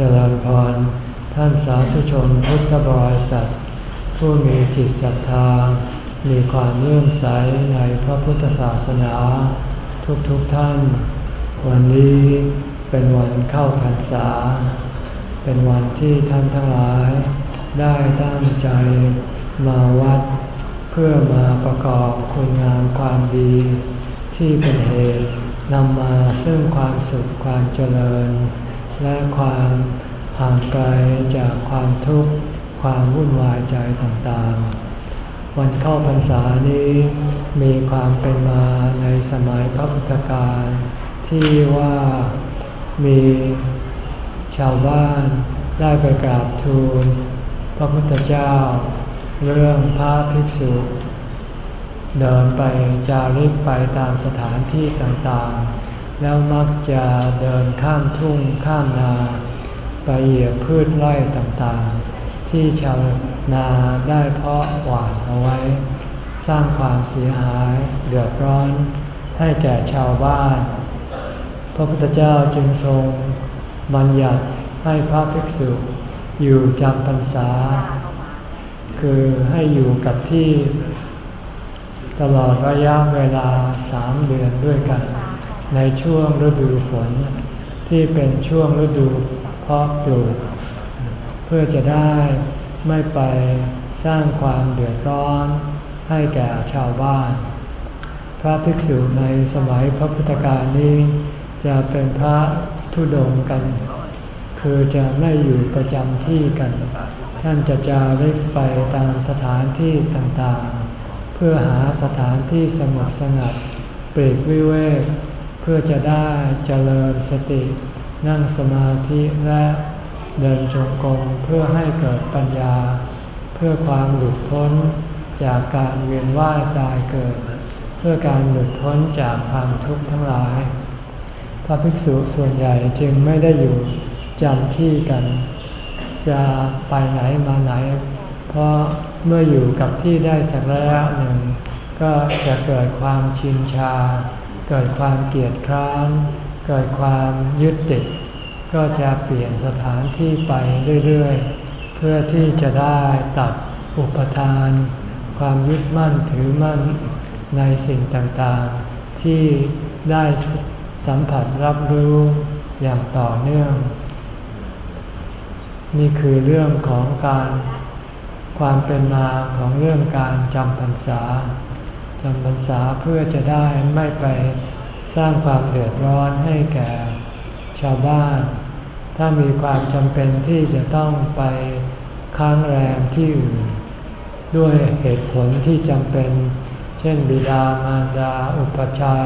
เจริญพร ท่านสาธุชนพุทธบริษัท ผู้มีจิตศรัทธา มีความเลื่อมใสในพระพุทธศาสนา ทุกๆทท่าน วันนี้เป็นวันเข้าพรรษา เป็นวันที่ท่านทั้งหลาย ได้ตั้งใจมาวัด เพื่อมาประกอบคุณงามความดี ที่เป็นเหตุนำมาซึ่งความสุขความเจริญ และความห่างไกลจากความทุกข์ความวุ่นวายใจต่างๆ วันเข้าพรรษานี้มีความเป็นมาในสมัยพระพุทธการที่ว่ามีชาวบ้านได้ไปกราบทูล พระพุทธเจ้า เรื่องพระภิกษุ เดินไปจาริกไปตามสถานที่ต่างๆ แล้วมักจะเดินข้ามทุ่งข้ามนา ไปเหยียบพืชไร่ต่างๆ ที่ชาวนาได้เพาะหว่านเอาไว้ สร้างความเสียหายเดือดร้อนให้แก่ชาวบ้าน พระพุทธเจ้าจึงทรงบัญญัติให้พระภิกษุอยู่จำพรรษา คือให้อยู่กับที่ ตลอดระยะเวลาสามเดือนด้วยกัน ในช่วงฤดูฝน ที่เป็นช่วงฤดูเพาะปลูก เพื่อจะได้ไม่ไปสร้างความเดือดร้อนให้แก่ชาวบ้าน พระภิกษุในสมัยพระพุทธกาลนี้ จะเป็นพระทุดงกัน คือจะไม่อยู่ประจำที่กัน ท่านจะจาริกไปตามสถานที่ต่างๆ เพื่อหาสถานที่สงบสงัดเปรกวิเวก พื่อจะได้เจริญสติ นั่งสมาธิและเดินจงกรมเพื่อให้เกิดปัญญา เพื่อความหลุดพ้นจากการเวียนว่ายตายเกิด เพื่อการหลุดพ้นจากความทุกข์ทั้งหลาย พระภิกษุส่วนใหญ่จึงไม่ได้อยู่จำที่กัน จะไปไหนมาไหน เพราะเมื่ออยู่กับที่ได้สักระยะหนึ่ง ก็จะเกิดความชินชา เกิดความเกียดคร้านเกิดความยึดติด ก็จะเปลี่ยนสถานที่ไปเรื่อยๆ เพื่อที่จะได้ตัดอุปทาน ความยึดมั่นถือมั่นในสิ่งต่างๆ ที่ได้สัมผัสรับรู้อย่างต่อเนื่อง นี่คือเรื่องของการความเป็นมาของเรื่องการจำพรรษา จำพรรษาเพื่อจะได้ไม่ไปสร้างความเดือดร้อนให้แก่ชาวบ้าน ถ้ามีความจำเป็นที่จะต้องไปค้างแรมที่อื่น ด้วยเหตุผลที่จำเป็น เช่นบิดามารดาอุปชา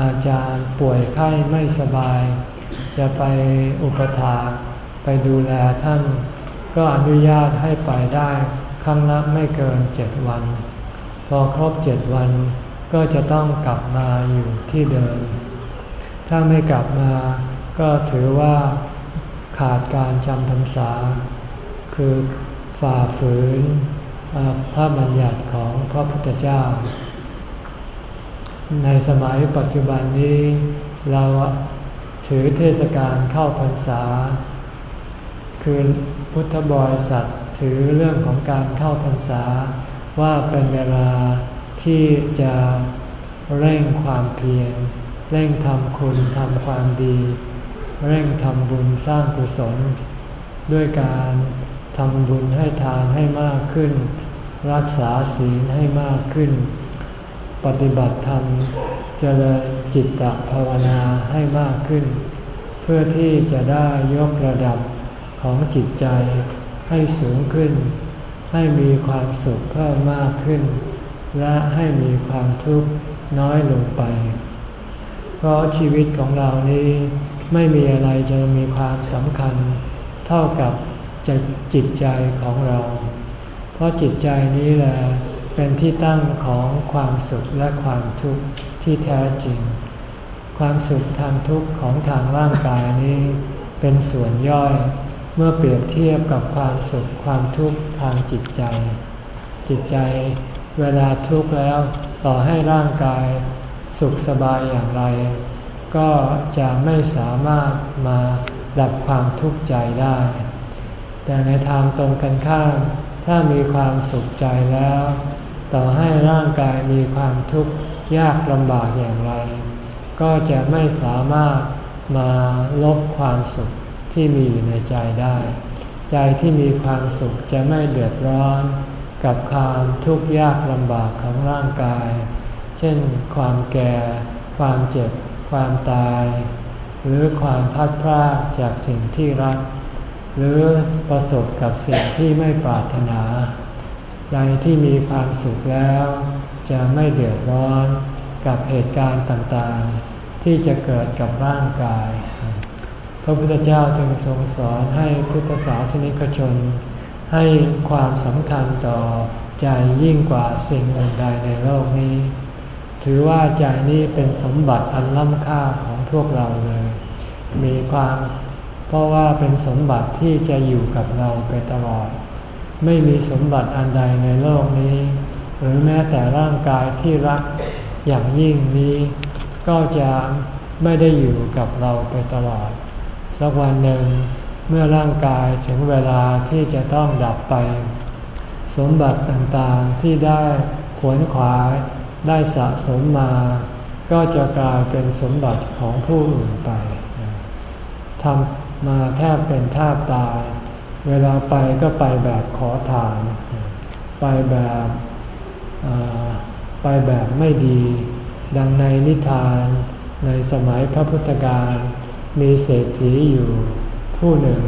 อาจารย์ป่วยไข้ไม่สบาย จะไปอุปถาไปดูแลท่าน ก็อนุญาตให้ไปได้ครั้งละไม่เกินเจ็ดวัน อครบเจ็ดวัน ก็จะต้องกลับมาอยู่ที่เดิม ถ้าไม่กลับมาก็ถือว่าขาดการจำพรรษา คือฝ่าฝืนพระบัญญัติของพระพุทธเจ้า ในสมัยปัจจุบันนี้เราถือเทศกาลเข้าพรรษา คือพุทธบริษัทถือเรื่องของการเข้าพรรษา ว่าเป็นเวลาที่จะเร่งความเพียรเร่งทำคุณทำความดี เร่งทำบุญสร้างกุศล ด้วยการทำบุญให้ทานให้มากขึ้น รักษาศีลให้มากขึ้น ปฏิบัติธรรมเจริญจิตตภาวนาให้มากขึ้น เพื่อที่จะได้ยกระดับของจิตใจให้สูงขึ้น ให้มีความสุขเพิ่มมากขึ้น และให้มีความทุกข์น้อยลงไป เพราะชีวิตของเรานี้ไม่มีอะไรจะมีความสำคัญ เท่ากับจจิตใจของเรา เพราะจิตใจนี้แหละเป็นที่ตั้งของความสุขและความทุกข์ที่แท้จริง ความสุขทางทุกข์ของทางร่างกายนี้เป็นส่วนย่อย เมื่อเปรียบเทียบกับความสุขความทุกข์ทางจิตใจ จิตใจเวลาทุกข์แล้วต่อให้ร่างกายสุขสบายอย่างไร ก็จะไม่สามารถมาดับความทุกข์ใจได้ แต่ในทางตรงกันข้าม ถ้ามีความสุขใจแล้ว ต่อให้ร่างกายมีความทุกข์ยากลำบากอย่างไร ก็จะไม่สามารถมาลบความสุข ที่มีอยู่ในใจได้ ใจที่มีความสุขจะไม่เดือดร้อน กับความทุกข์ยากลำบากของร่างกาย เช่น ความแก่ ความเจ็บ ความตาย หรือความพัดพลาดจากสิ่งที่รัก หรือประสบกับสิ่งที่ไม่ปรารถนา ใจที่มีความสุขแล้ว จะไม่เดือดร้อนกับเหตุการณ์ต่างๆ ที่จะเกิดกับร่างกาย พระพุทธเจ้าจึงทรงสอนให้พุทธศาสนิกชน ให้ความสำคัญต่อใจยิ่งกว่าสิ่งอื่นใดในโลกนี้ ถือว่าใจนี้เป็นสมบัติอันล้ำค่าของพวกเราเลย มีความเพราะว่าเป็นสมบัติที่จะอยู่กับเราไปตลอด ไม่มีสมบัติอันใดในโลกนี้ หรือแม้แต่ร่างกายที่รักอย่างยิ่งนี้ ก็จะไม่ได้อยู่กับเราไปตลอด สักวันหนึ่งเมื่อร่างกายถึงเวลาที่จะต้องดับไป สมบัติต่างๆที่ได้ขวนขวายได้สะสมมา ก็จะกลายเป็นสมบัติของผู้อื่นไปทำมาแทบเป็นแทบตาย เวลาไปก็ไปแบบขอทาน ไปแบบไปแบบไม่ดี ดังในนิทานในสมัยพระพุทธการ มีเศรษฐีอยู่ผู้หนึ่ง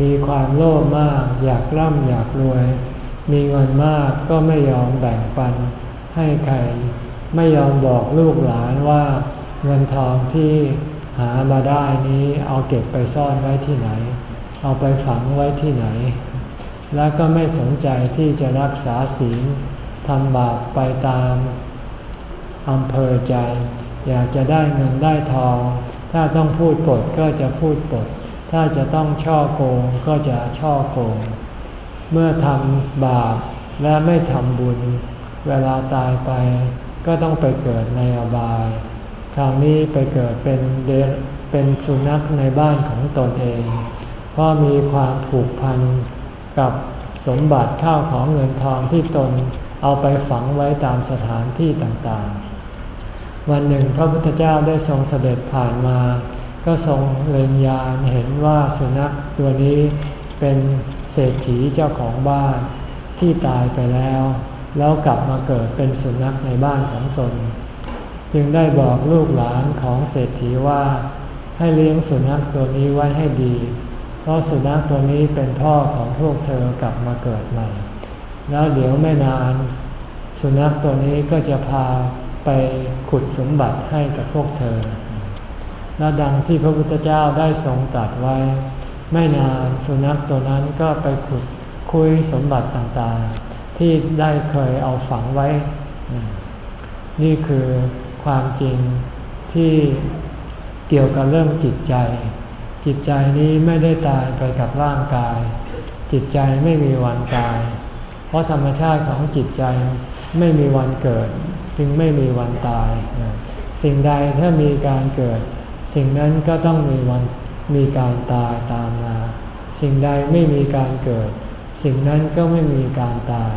มีความโลภมากอยากร่ำอยากรวย มีเงินมากก็ไม่ยอมแบ่งปันให้ใคร ไม่ยอมบอกลูกหลานว่าเงินทองที่หามาได้นี้เอาเก็บไปซ่อนไว้ที่ไหน เอาไปฝังไว้ที่ไหน แล้วก็ไม่สนใจที่จะรักษาศีลทำบาปไปตามอำเภอใจ อยากจะได้เงินได้ทอง ถ้าต้องพูดปดก็จะพูดปด ถ้าจะต้องช่อโกงก็จะช่อโกง เมื่อทำบาปและไม่ทำบุญ เวลาตายไปก็ต้องไปเกิดในอบาย คราวนี้ไปเกิดเป็นเดเป็นสุนัขในบ้านของตนเอง เพราะมีความผูกพันกับสมบัติข้าวของเงินทองที่ตนเอาไปฝังไว้ตามสถานที่ต่างๆ วันหนึ่งพระพุทธเจ้าได้ทรงเสด็จผ่านมา ก็ทรงเล็งยานเห็นว่าสุนัขตัวนี้เป็นเศรษฐีเจ้าของบ้านที่ตายไปแล้ว แล้วกลับมาเกิดเป็นสุนัขในบ้านของตน จึงได้บอกลูกหลานของเศรษฐีว่า ให้เลี้ยงสุนัขตัวนี้ไว้ให้ดี เพราะสุนัขตัวนี้เป็นพ่อของพวกเธอกลับมาเกิดใหม่ แล้วเดี๋ยวไม่นาน สุนัขตัวนี้ก็จะพา ไปขุดสมบัติให้กับพวกเธอ และดังที่พระพุทธเจ้าได้ทรงตรัสไว้ ไม่นานสุนัขตัวนั้นก็ไปขุดคุยสมบัติต่างๆ ที่ได้เคยเอาฝังไว้ นี่คือความจริงที่เกี่ยวกับเรื่องจิตใจ จิตใจนี้ไม่ได้ตายไปกับร่างกาย จิตใจไม่มีวันตาย เพราะธรรมชาติของจิตใจ ไม่มีวันเกิด จึงไม่มีวันตาย สิ่งใดถ้ามีการเกิด สิ่งนั้นก็ต้องมีวันมีการตายตามมา สิ่งใดไม่มีการเกิด สิ่งนั้นก็ไม่มีการตาย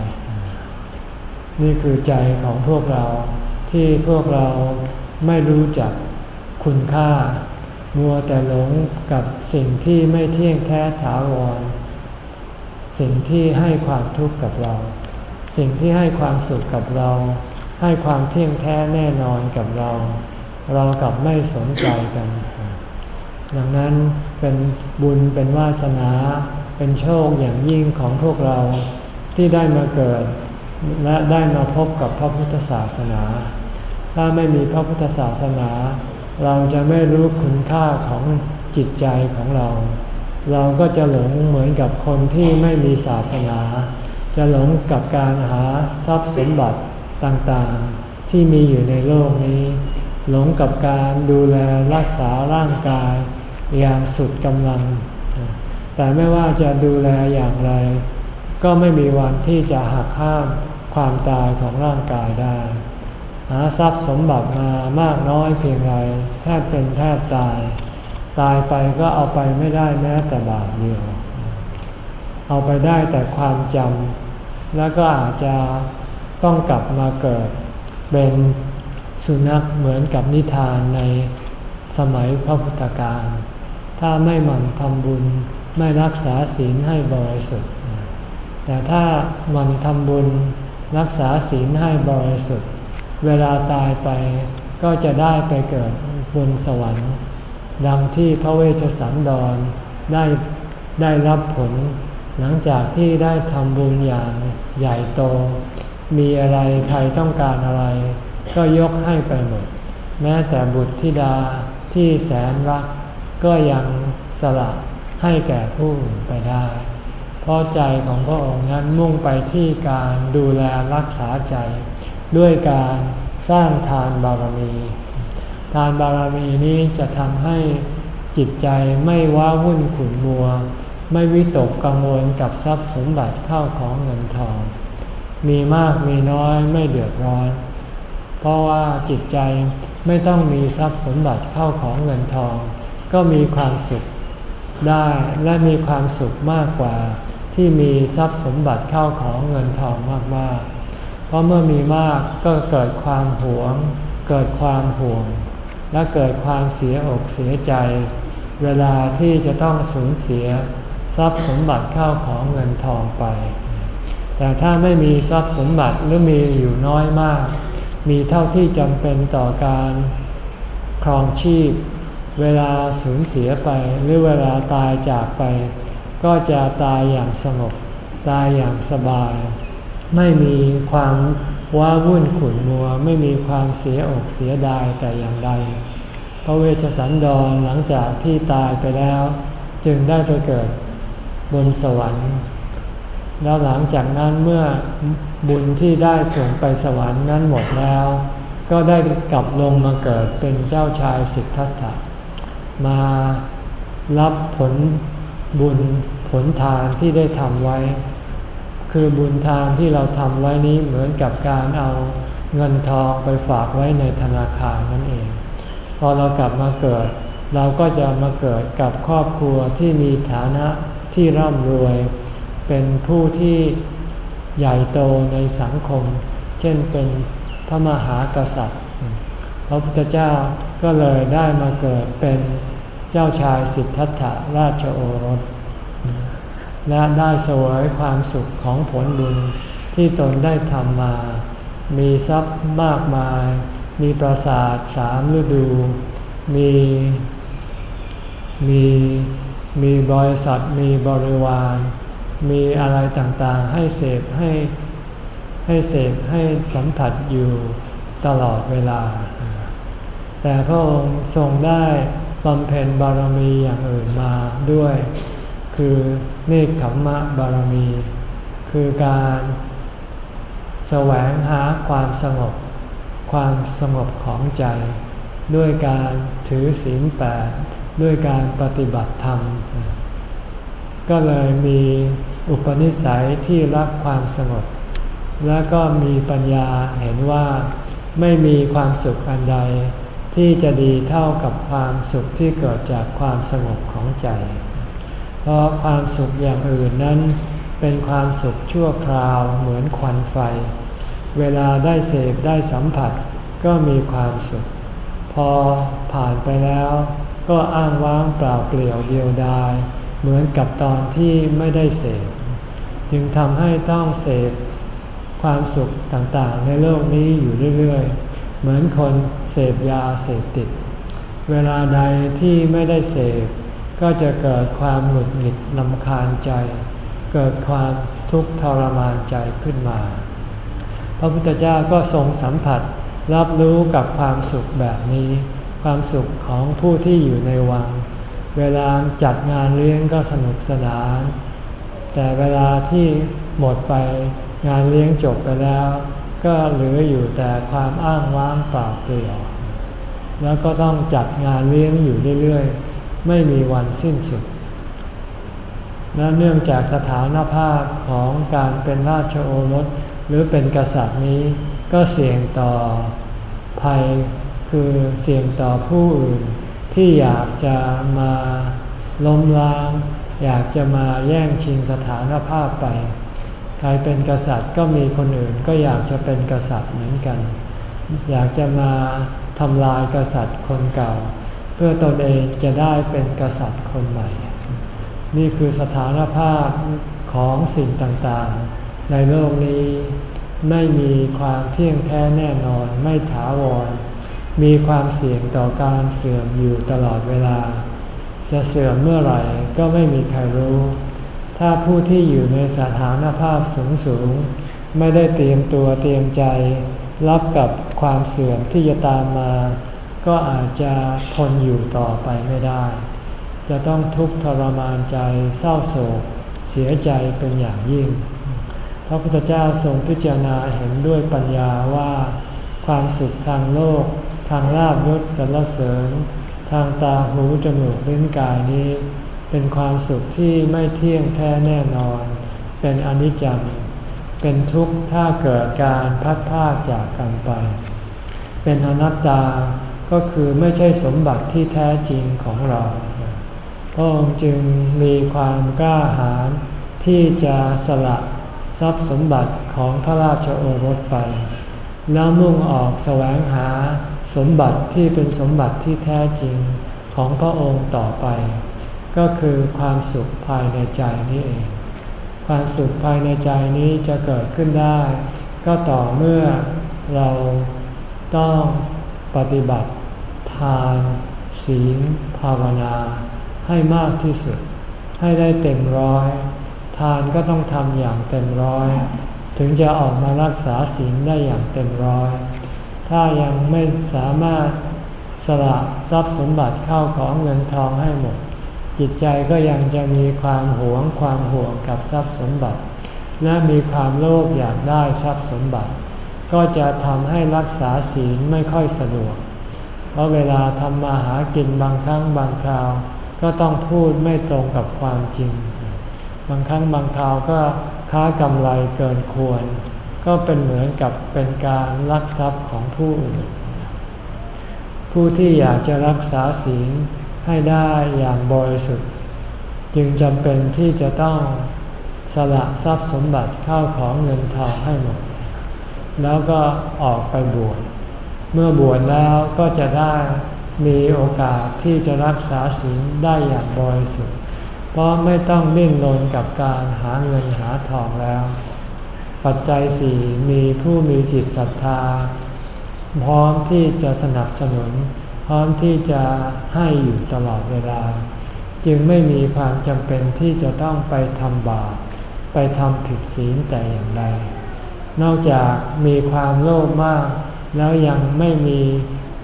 นี่คือใจของพวกเราที่พวกเราไม่รู้จักคุณค่า มัวแต่หลงกับสิ่งที่ไม่เที่ยงแท้ถาวร สิ่งที่ให้ความทุกข์กับเรา สิ่งที่ให้ความสุขกับเรา ให้ความเที่ยงแท้แน่นอนกับเรา เรากลับไม่สนใจกัน ดังนั้นเป็นบุญเป็นวาสนา เป็นโชคอย่างยิ่งของพวกเราที่ได้มาเกิด และได้มาพบกับพระพุทธศาสนา ถ้าไม่มีพระพุทธศาสนา เราจะไม่รู้คุณค่าของจิตใจของเรา เราก็จะหลงเหมือนกับคนที่ไม่มีศาสนา จะหลงกับการหาทรัพย์สมบัติต่างๆ ที่มีอยู่ในโลกนี้ หลงกับการดูแลรักษาร่างกายอย่างสุดกำลัง แต่ไม่ว่าจะดูแลอย่างไร ก็ไม่มีวันที่จะหักห้ามความตายของร่างกายได้ หาทรัพย์สมบัติมามากน้อยเพียงไรแทบเป็นแทบตายตตายไปก็เอาไปไม่ได้แม้แต่บาทเดียว เอาไปได้แต่ความจำ แล้วก็อาจจะต้องกลับมาเกิดเป็นสุนัขเหมือนกับนิทานในสมัยพระพุทธการ ถ้าไม่หมั่นทำบุญไม่รักษาศีลให้บริสุทธิ์ แต่ถ้าหมั่นทำบุญรักษาศีลให้บริสุทธิ์ เวลาตายไปก็จะได้ไปเกิดบนสวรรค์ ดังที่พระเวชสันดรได้ได้รับผล หลังจากที่ได้ทำบุญอย่างใหญ่โต มีอะไรใครต้องการอะไร ก็ยกให้ไปหมด แม้แต่บุตรธิดาที่แสนรัก ก็ยังสละให้แก่ผู้อื่นไปได้ เพราะใจของพระองค์นั้นมุ่งไปที่การดูแลรักษาใจ ด้วยการสร้างทานบารมี ทานบารมีนี้จะทำให้จิตใจไม่ว้าวุ่นขุ่นมัว ไม่วิตกกังวลกับทรัพย์สมบัติเข้าของเงินทอง มีมากมีน้อยไม่เดือดร้อน เพราะว่าจิตใจไม่ต้องมีทรัพย์สมบัติเข้าของเงินทอง ก็มีความสุขได้และมีความสุขมากกว่า ที่มีทรัพย์สมบัติเข้าของเงินทองมากๆ เพราะเมื่อมีมากก็เกิดความหวง เกิดความห่วง และเกิดความเสียอกเสียใจ เวลาที่จะต้องสูญเสีย ทรัพย์สมบัติเข้าของเงินทองไป แต่ถ้าไม่มีทรัพย์สมบัติหรือมีอยู่น้อยมาก มีเท่าที่จำเป็นต่อการครองชีพ เวลาสูญเสียไปหรือเวลาตายจากไป ก็จะตายอย่างสงบตายอย่างสบาย ไม่มีความว้าวุ่นขุ่นมัว ไม่มีความเสียอกเสียดายแต่อย่างใดพระเวชสันดรหลังจากที่ตายไปแล้ว จึงได้ไปเกิด บนสวรรค์ แล้วหลังจากนั้นเมื่อบุญที่ได้ส่งไปสวรรค์นั้นหมดแล้ว ก็ได้กลับลงมาเกิดเป็นเจ้าชายสิทธัตถะมารับผลบุญผลทานที่ได้ทำไว้ คือบุญทานที่เราทำไว้นี้เหมือนกับการเอาเงินทองไปฝากไว้ในธนาคารนั่นเอง พอเรากลับมาเกิด เราก็จะมาเกิดกับครอบครัวที่มีฐานะ ที่ร่ำรวย เป็นผู้ที่ใหญ่โตในสังคม เช่นเป็นพระมหากษัตริย์ พระพุทธเจ้าก็เลยได้มาเกิดเป็นเจ้าชายสิทธัตถะราชโอรส และได้สวยความสุขของผลบุญที่ตนได้ทำมา มีทรัพย์มากมาย มีปราสาทสามฤดู มี มี มีบริษัทมีบริวาร มีอะไรต่างๆ ให้เสพให้ให้เสพให้สัมผัสอยู่ตลอดเวลา แต่พระองค์ทรงได้บำเพ็ญบารมีอย่างอื่นมาด้วย คือเนคขมมะบารมี คือการแสวงหาความสงบ ความสงบของใจ ด้วยการถือศีลแปด ด้วยการปฏิบัติธรรม ก็เลยมีอุปนิสัยที่รักความสงบ และก็มีปัญญาเห็นว่าไม่มีความสุขอันใด ที่จะดีเท่ากับความสุขที่เกิดจากความสงบของใจ เพราะความสุขอย่างอื่นนั้น เป็นความสุขชั่วคราวเหมือนควันไฟ เวลาได้เสพได้สัมผัสก็มีความสุข พอผ่านไปแล้ว ก็อ้างว้างเปล่าเปลี่ยวเดียวดาย เหมือนกับตอนที่ไม่ได้เสพจึงทำให้ต้องเสพความสุขต่างๆ ในโลกนี้อยู่เรื่อยๆ เหมือนคนเสพยาเสพติด เวลาใดที่ไม่ได้เสพก็จะเกิดความหงุดหงิดลำคาญใจ เกิดความทุกข์ทรมานใจขึ้นมา พระพุทธเจ้าก็ทรงสัมผัสรับรู้กับความสุขแบบนี้ ความสุขของผู้ที่อยู่ในวัง เวลาจัดงานเลี้ยงก็สนุกสนาน แต่เวลาที่หมดไปงานเลี้ยงจบไปแล้ว ก็เหลืออยู่แต่ความอ้างว้างเปล่าเปลี่ยว แล้วก็ต้องจัดงานเลี้ยงอยู่เรื่อยๆ ไม่มีวันสิ้นสุดและเนื่องจากสถานภาพของการเป็นราชโอรสหรือเป็นกษัตริย์นี้ ก็เสี่ยงต่อภัย คือเสี่ยงต่อผู้อื่นที่อยากจะมาล้มล้าง อยากจะมาแย่งชิงสถานภาพไป ใครเป็นกษัตริย์ก็มีคนอื่นก็อยากจะเป็นกษัตริย์เหมือนกัน อยากจะมาทำลายกษัตริย์คนเก่า เพื่อตนเองจะได้เป็นกษัตริย์คนใหม่ นี่คือสถานภาพของสิ่งต่างๆ ในโลกนี้ไม่มีความเที่ยงแท้แน่นอนไม่ถาวร มีความเสี่ยงต่อการเสื่อมอยู่ตลอดเวลา จะเสื่อมเมื่อไหร่ก็ไม่มีใครรู้ ถ้าผู้ที่อยู่ในสถานภาพสูงสูงไม่ได้เตรียมตัวเตรียมใจ รับกับความเสื่อมที่จะตามมา ก็อาจจะทนอยู่ต่อไปไม่ได้ จะต้องทุกข์ทรมานใจเศร้าโศก เสียใจเป็นอย่างยิ่ง พระพุทธเจ้าทรงพิจารณาเห็นด้วยปัญญาว่า ความสุขทางโลก ทางลาบยศสรรเสริญ ทางตาหูจมูกลิ้นกายนี้ เป็นความสุขที่ไม่เที่ยงแท้แน่นอน เป็นอนิจจ์เป็นทุกข์ถ้าเกิดการพัดพาจากกันไป เป็นอนัตตาก็คือไม่ใช่สมบัติที่แท้จริงของเราพระองค์จึงมีความกล้าหาญที่จะสละทรัพย์สมบัติของพระราชโอรสไป แล้วมุ่งออกแสวงหาสมบัติที่เป็นสมบัติที่แท้จริงของพระองค์ต่อไป ก็คือความสุขภายในใจนี้เอง ความสุขภายในใจนี้จะเกิดขึ้นได้ ก็ต่อเมื่อเราต้องปฏิบัติทานศีลภาวนา ให้มากที่สุด ให้ได้เต็มร้อย ทานก็ต้องทำอย่างเต็มร้อย ถึงจะออกมารักษาศีลได้อย่างเต็มร้อย ถ้ายังไม่สามารถสละทรัพย์สมบัติเข้าของเงินทองให้หมด จิตใจก็ยังจะมีความหวงความห่วงกับทรัพย์สมบัติ และมีความโลภอยากได้ทรัพย์สมบัติ ก็จะทำให้รักษาศีลไม่ค่อยสะดวก เพราะเวลาทำมาหากินบางครั้งบางคราว ก็ต้องพูดไม่ตรงกับความจริง บางครั้งบางคราวก็ ค้ากำไรเกินควร ก็เป็นเหมือนกับเป็นการลักทรัพย์ของผู้อื่น ผู้ที่อยากจะรักษาศีลให้ได้อย่างบริสุทธิ์ จึงจำเป็นที่จะต้องสละทรัพย์สมบัติเข้าของเงินทองให้หมด แล้วก็ออกไปบวชเมื่อบวชแล้วก็จะได้มีโอกาสที่จะรักษาศีลได้อย่างบริสุทธิ์ เพราะไม่ต้องนิ่นรนกับการหาเงินหาทองแล้ว ปัจจัยสี่มีผู้มีจิตศรัทธา พร้อมที่จะสนับสนุน พร้อมที่จะให้อยู่ตลอดเวลา จึงไม่มีความจำเป็นที่จะต้องไปทำบาปไปทำผิดศีลแต่อย่างใดนอกจากมีความโลภมาก แล้วยังไม่มี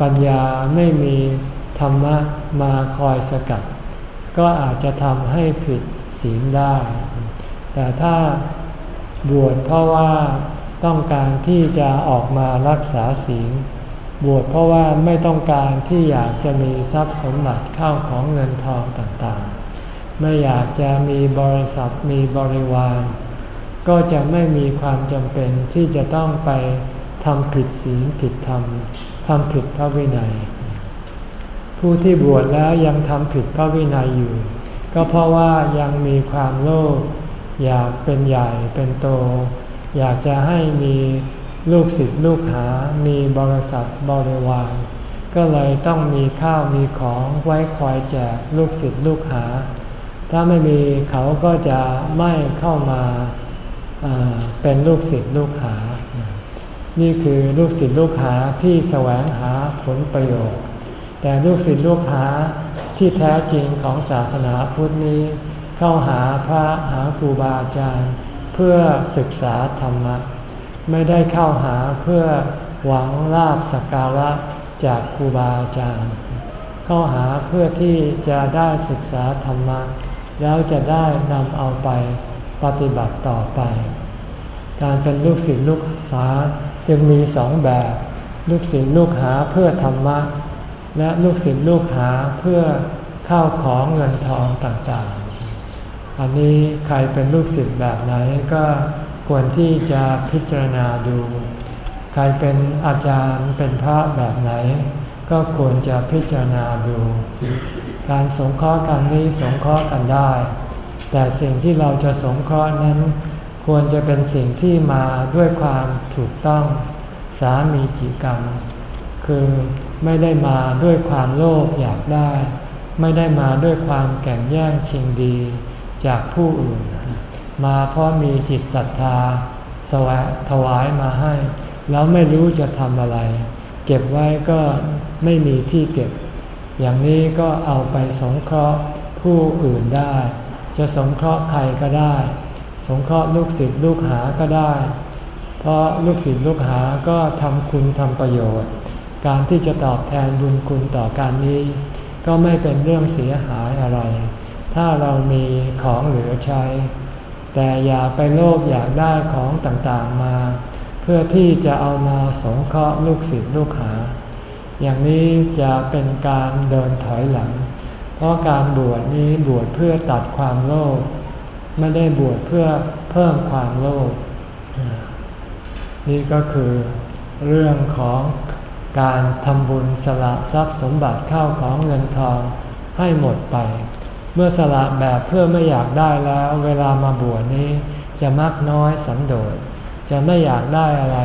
ปัญญาไม่มีธรรมะมาคอยสกัด ก็อาจจะทำให้ผิดศีลได้ แต่ถ้าบวชเพราะว่าต้องการที่จะออกมารักษาศีล บวชเพราะว่าไม่ต้องการที่อยากจะมีทรัพย์สมบัติข้าวของเงินทองต่างๆ ไม่อยากจะมีบริษัทมีบริวาร ก็จะไม่มีความจำเป็นที่จะต้องไปทำผิดศีลผิดธรรมทำผิดพระวินัย ผู้ที่บวชแล้วยังทำผิดพระวินัยอยู่ ก็เพราะว่ายังมีความโลภอยากเป็นใหญ่เป็นโต อยากจะให้มีลูกศิษย์ลูกหา มีบริษัทบริวารก็เลยต้องมีข้าวมีของไว้คอยแจกลูกศิษย์ลูกหา ถ้าไม่มีเขาก็จะไม่เข้ามาเป็นลูกศิษย์ลูกหา นี่คือลูกศิษย์ลูกหาที่แสวงหาผลประโยชน์ แต่ลูกศิษย์ลูกหาที่แท้จริงของศาสนาพุทธนี้ เข้าหาพระหาครูบาอาจารย์ เพื่อศึกษาธรรมะ ไม่ได้เข้าหาเพื่อหวังลาบสักการะจากครูบาอาจารย์ เข้าหาเพื่อที่จะได้ศึกษาธรรมะ แล้วจะได้นำเอาไปปฏิบัติต่อไป การเป็นลูกศิษย์ลูกหาจึงมีสองแบบ ลูกศิษย์ลูกหาเพื่อธรรมะ และลูกศิษย์ลูกหาเพื่อข้าวของเงินทองต่างๆ อันนี้ใครเป็นลูกศิษย์แบบไหนก็ควรที่จะพิจารณาดู ใครเป็นอาจารย์เป็นพระแบบไหน ก็ควรจะพิจารณาดู การสงเคราะห์กันนี้สงเคราะห์กันได้ แต่สิ่งที่เราจะสงเคราะห์นั้นควรจะเป็นสิ่งที่มาด้วยความถูกต้องสามีจิกรรม คือ ไม่ได้มาด้วยความโลภอยากได้ ไม่ได้มาด้วยความแก่งแย่งชิงดีจากผู้อื่น มาเพราะมีจิตศรัทธาสวถวายมาให้ แล้วไม่รู้จะทำอะไร เก็บไว้ก็ไม่มีที่เก็บ อย่างนี้ก็เอาไปสงเคราะห์ผู้อื่นได้ จะสงเคราะห์ใครก็ได้ สงเคราะห์ลูกศิษย์ลูกหาก็ได้ เพราะลูกศิษย์ลูกหาก็ทำคุณทำประโยชน์ การที่จะตอบแทนบุญคุณต่อการนี้ ก็ไม่เป็นเรื่องเสียหายอะไร ถ้าเรามีของเหลือใช้ แต่อย่าไปโลภอยากได้ของต่างๆมา เพื่อที่จะเอามาสงเคราะห์ลูกศิษย์ลูกหา อย่างนี้จะเป็นการเดินถอยหลัง เพราะการบวชนี้บวชเพื่อตัดความโลภไม่ได้บวชเพื่อเพิ่มความโลภนี่ก็คือเรื่องของ การทำบุญสละทรัพย์สมบัติเข้าของเงินทองให้หมดไป เมื่อสละแบบเพื่อไม่อยากได้แล้ว เวลามาบวชนี้จะมักน้อยสันโดษ จะไม่อยากได้อะไร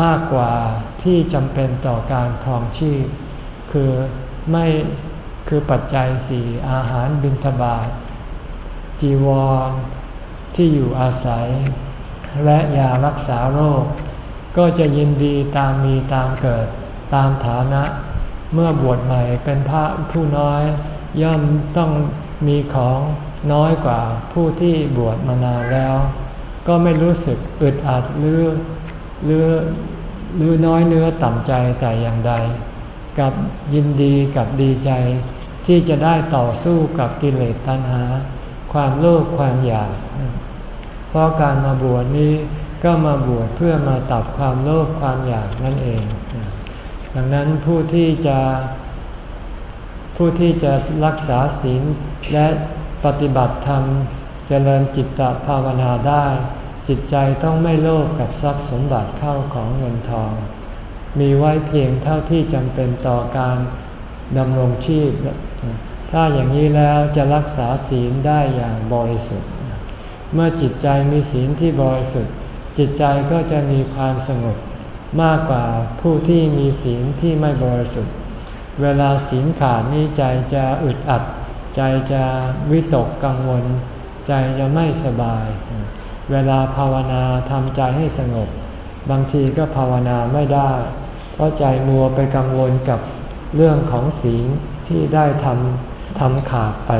มากกว่าที่จำเป็นต่อการครองชีพ คือไม่คือปัจจัยสี่อาหารบิณฑบาตจีวรที่อยู่อาศัย และยารักษาโรค ก็จะยินดีตามมีตามเกิด ตามฐานะ เมื่อบวชใหม่เป็นพระผู้น้อย ย่อมต้องมีของน้อยกว่าผู้ที่บวชมานานแล้ว ก็ไม่รู้สึกอึดอัดหรือหรือหรือน้อยเนื้อต่ำใจแต่อย่างใด กับยินดีกับดีใจ ที่จะได้ต่อสู้กับกิเลสตัณหา ความโลภความอยาก เพราะการมาบวชนี้ก็มาบวชเพื่อมาตัดความโลภความอยากนั่นเอง ดังนั้นผู้ที่จะผู้ที่จะรักษาศีลและปฏิบัติธรรมจเจริญจิตตภาวนาได้ จิตใจต้องไม่โลภกับทรัพย์สมบัติเข้าของเงินทอง มีไว้เพียงเท่าที่จำเป็นต่อการดำรงชีพ ถ้าอย่างนี้แล้วจะรักษาศีลได้อย่างบริสุทธิ์ เมื่อจิตใจมีศีลที่บริสุทธิ์ จิตใจก็จะมีความสงบ มากกว่าผู้ที่มีศีลที่ไม่บริสุทธิ์ เวลาศีลขาดนี่ใจจะอึดอัด ใจจะวิตกกังวล ใจจะไม่สบาย เวลาภาวนาทำใจให้สงบ บางทีก็ภาวนาไม่ได้ เพราะใจมัวไปกังวลกับเรื่องของศีลที่ได้ทำทำขาดไป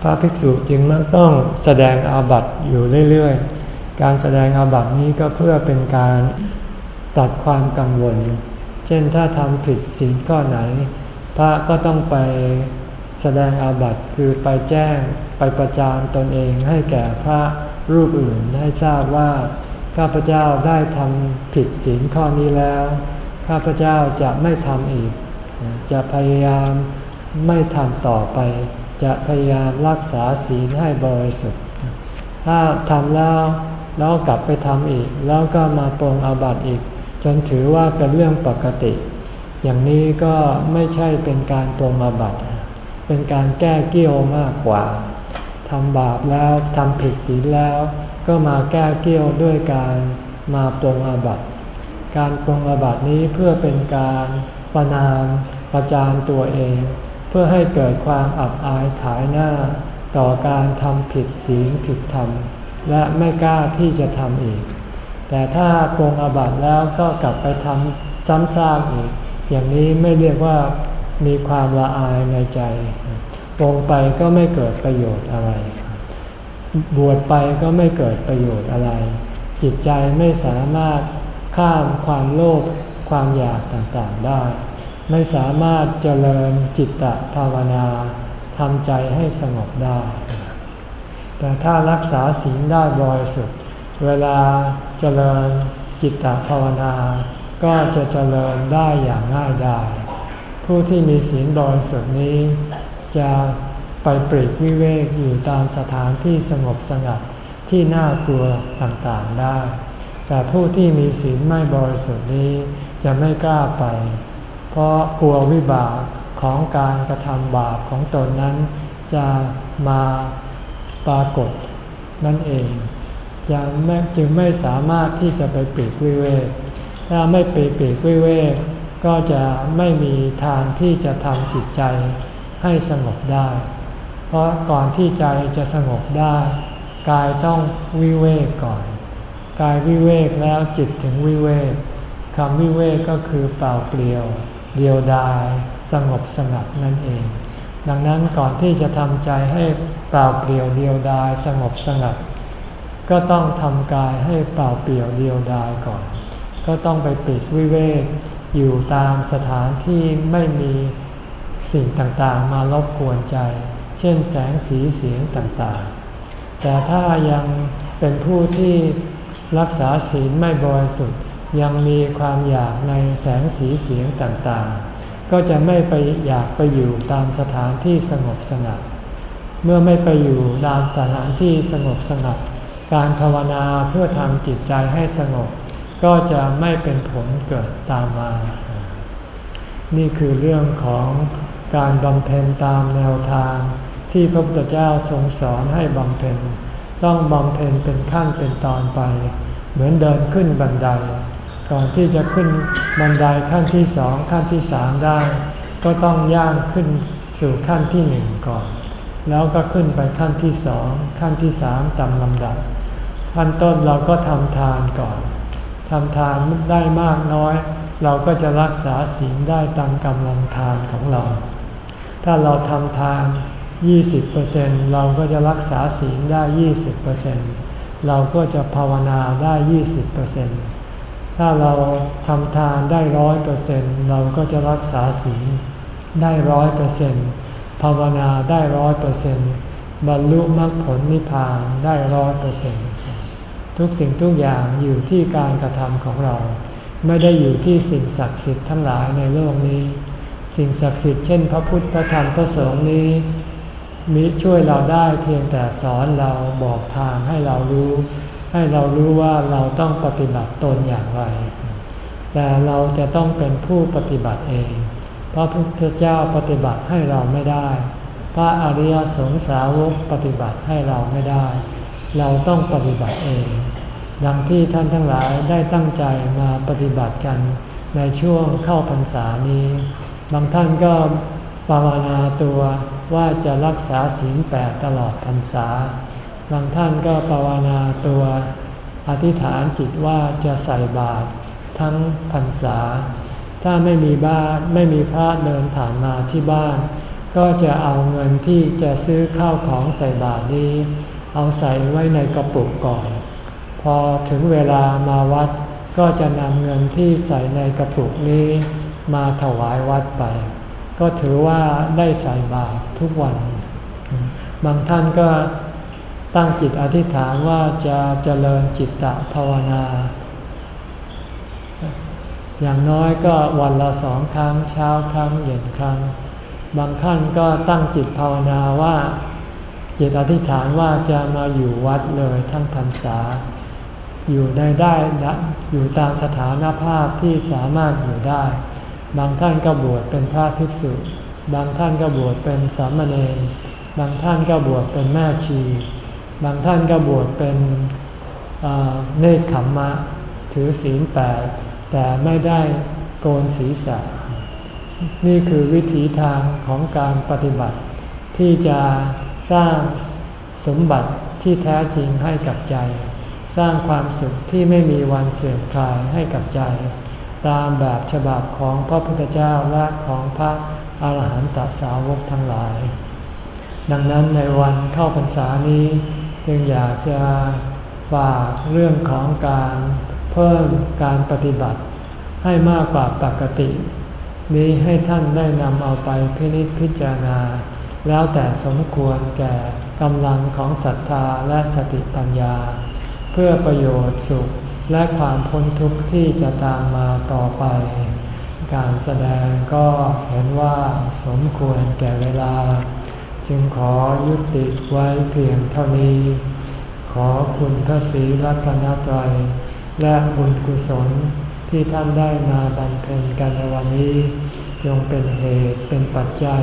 พระภิกษุจึงมักต้องแสดงอาบัติอยู่เรื่อยๆ การแสดงอาบัตินี้ก็เพื่อเป็นการ ตัดความกังวล เช่นถ้าทำผิดศีลข้อไหน พระก็ต้องไปแสดงอาบัติคือไปแจ้งไปประจานตนเองให้แก่พระรูปอื่นให้ทราบว่า ข้าพเจ้าได้ทำผิดศีลข้อนี้แล้ว ข้าพเจ้าจะไม่ทำอีก จะพยายามไม่ทำต่อไป จะพยายามรักษาศีลให้บริสุทธิ์ ถ้าทำแล้วแล้วกลับไปทำอีก แล้วก็มาปรงอาบัติอีก จนถือว่าเป็นเรื่องปกติ อย่างนี้ก็ไม่ใช่เป็นการปรงอาบัติ เป็นการแก้เกี้ยวมากกว่าทำบาปแล้วทำผิดศีลแล้ว ก็มาแก้เกี้ยวด้วยการมาปรงอาบัติ การปรงอาบัตินี้เพื่อเป็นการประนามประจานตัวเอง เพื่อให้เกิดความอับอายขายหน้า ต่อการทำผิดศีลผิดธรรม และไม่กล้าที่จะทำอีก แต่ถ้าปรงอาบัติแล้วก็กลับไปทำซ้ำซากอีก อย่างนี้ไม่เรียกว่ามีความละอายในใจ ปรงไปก็ไม่เกิดประโยชน์อะไร บวชไปก็ไม่เกิดประโยชน์อะไร จิตใจไม่สามารถข้ามความโลภความอยากต่างๆได้ ไม่สามารถเจริญจิตตภาวนาทำใจให้สงบได้ แต่ถ้ารักษาศีลได้บริสุทธิ์ เวลาเจริญจิตตภาวนา ก็จะเจริญได้อย่างง่ายดาย ผู้ที่มีศีลบริสุทธิ์นี้ จะไปปรีกวิเวกอยู่ตามสถานที่สงบสงัดที่น่ากลัวต่างๆได้ แต่ผู้ที่มีศีลไม่บริสุทธิ์นี้จะไม่กล้าไป เพเพราะกลัววิบากของการกระทำบาปของตนนั้นจะมาปรากฏนั่นเอง จะไม่จึงไม่สามารถที่จะไปปีกวิเวกถ้าไม่ไปปีกวิเวกก็จะไม่มีทางที่จะทำจิตใจให้สงบได้ เพราะก่อนที่ใจจะสงบได้กายต้องวิเวกก่อน กายวิเวกแล้วจิตถึงวิเวกคำวิเวกก็คือเปล่าเปลี่ยว เดียวดายสงบสงัดนั่นเอง ดังนั้นก่อนที่จะทำใจให้เปล่าเปลี่ยวเดียวดายสงบสงัด ก็ต้องทำกายให้เปล่าเปลี่ยวเดียวดายก่อน ก็ต้องไปปิดวิเวกอยู่ตามสถานที่ไม่มีสิ่งต่างๆ มารบกวนใจ เช่นแสงสีเสียงต่างๆ แต่ถ้ายังเป็นผู้ที่รักษาศีลไม่บริสุทธิ์ยังมีความอยากในแสงสีเสียงต่างๆ ก็จะไม่ไปอยากไปอยู่ตามสถานที่สงบสงัด เมื่อไม่ไปอยู่ตามสถานที่สงบสงัด การภาวนาเพื่อทำจิตใจให้สงบ ก็จะไม่เป็นผลเกิดตามมา นี่คือเรื่องของการบำเพ็ญตามแนวทาง ที่พระพุทธเจ้าทรงสอนให้บำเพ็ญ ต้องบำเพ็ญเป็นขั้นเป็นตอนไป เหมือนเดินขึ้นบันได ก่อนที่จะขึ้นบันไดขั้นที่สองขั้นที่สามได้ ก็ต้องย่างขึ้นสู่ขั้นที่หนึ่งก่อนแล้วก็ขึ้นไปขั้นที่สองขั้นที่สามตามลำดับ ขั้นต้นเราก็ทำทานก่อนทำทานได้มากน้อย เราก็จะรักษาศีลได้ตามกำลังทานของเรา ถ้าเราทำทาน 20%เราก็จะรักษาศีลได้ 20%เราก็จะภาวนาได้ 20%ถ้าเราทำทานได้ร้อยเปอร์เซ็นต์เราก็จะรักษาศีลได้ร้อยเปอร์เซ็นต์ภาวนาได้ร้อยเปอร์เซ็นต์บรรลุมรรคผลนิพพานได้ร้อยเปอร์เซ็นต์ ทุกสิ่งทุกอย่างอยู่ที่การกระทำของเรา ไม่ได้อยู่ที่สิ่งศักดิ์สิทธิ์ทั้งหลายในโลกนี้ สิ่งศักดิ์สิทธิ์เช่น พระพุทธพระธรรมพระสงฆ์นี้ มิช่วยเราได้เพียงแต่สอนเราบอกทางให้เรารู้ ให้เรารู้ว่าเราต้องปฏิบัติตนอย่างไร แต่เราจะต้องเป็นผู้ปฏิบัติเอง พระพระพุทธเจ้าปฏิบัติให้เราไม่ได้ พระอริยสงสาวกปฏิบัติให้เราไม่ได้ เราต้องปฏิบัติเอง ดังที่ท่านทั้งหลายได้ตั้งใจมาปฏิบัติกันในช่วงเข้าพรรษานี้ บางท่านก็ภาวนาตัวว่าจะรักษาศีลแปดตลอดพรรษา บางท่านก็ภาวนาตัวอธิษฐานจิตว่าจะใส่บาตรทั้งพรรษา ถ้าไม่มีบ้านไม่มีพระเดินผ่านมาที่บ้าน ก็จะเอาเงินที่จะซื้อข้าวของใส่บาตรนี้ เอาใส่ไว้ในกระปุกก่อน พอถึงเวลามาวัดก็จะนำเงินที่ใส่ในกระปุกนี้ มาถวายวัดไป ก็ถือว่าได้ใส่บาตรทุกวัน บางท่านก็ตั้งจิตอธิษฐานว่าจะเจริญจิตตภาวนา อย่างน้อยก็วันละสองครั้งเช้าครั้งเย็นครั้ง บางท่านก็ตั้งจิตภาวนาว่า จิตอธิษฐานว่าจะมาอยู่วัดเลยทั้งพรรษา อยู่ในได้อยู่ตามสถานภาพที่สามารถอยู่ได้ บางท่านก็บวชเป็นพระภิกษุ บางท่านก็บวชเป็นสามเณรบางท่านก็บวชเป็นแม่ชี บางท่านก็บวชเป็นเนคขมมะ ถือศีลแปดแต่ไม่ได้โกนศีรษะ นี่คือวิถีทางของการปฏิบัติที่จะ สร้างสมบัติที่แท้จริงให้กับใจ สร้างความสุขที่ไม่มีวันเสื่อมคลายให้กับใจ ตามแบบฉบับของพระพุทธเจ้าและของพระอาหารหันตสาวกทั้งหลาย ดังนั้นในวันเข้าพรรษานี้จึงอยากจะฝากเรื่องของการเพิ่มการปฏิบัติ ให้มากกว่าปกติ นี้ให้ท่านได้นำเอาไปพินิจพิจารณา แล้วแต่สมควรแก่กำลังของศรัทธาและสติปัญญา เพื่อประโยชน์สุขและความพ้นทุกข์ที่จะตามมาต่อไป การแสดงก็เห็นว่าสมควรแก่เวลา จึงขอยุติไว้เพียงเท่านี้ ขอคุณพระศรีรัตนตรัย และบุญกุศลที่ท่านได้มาบำเพ็ญกันในวันนี้ จงเป็นเหตุเป็นปัจจัย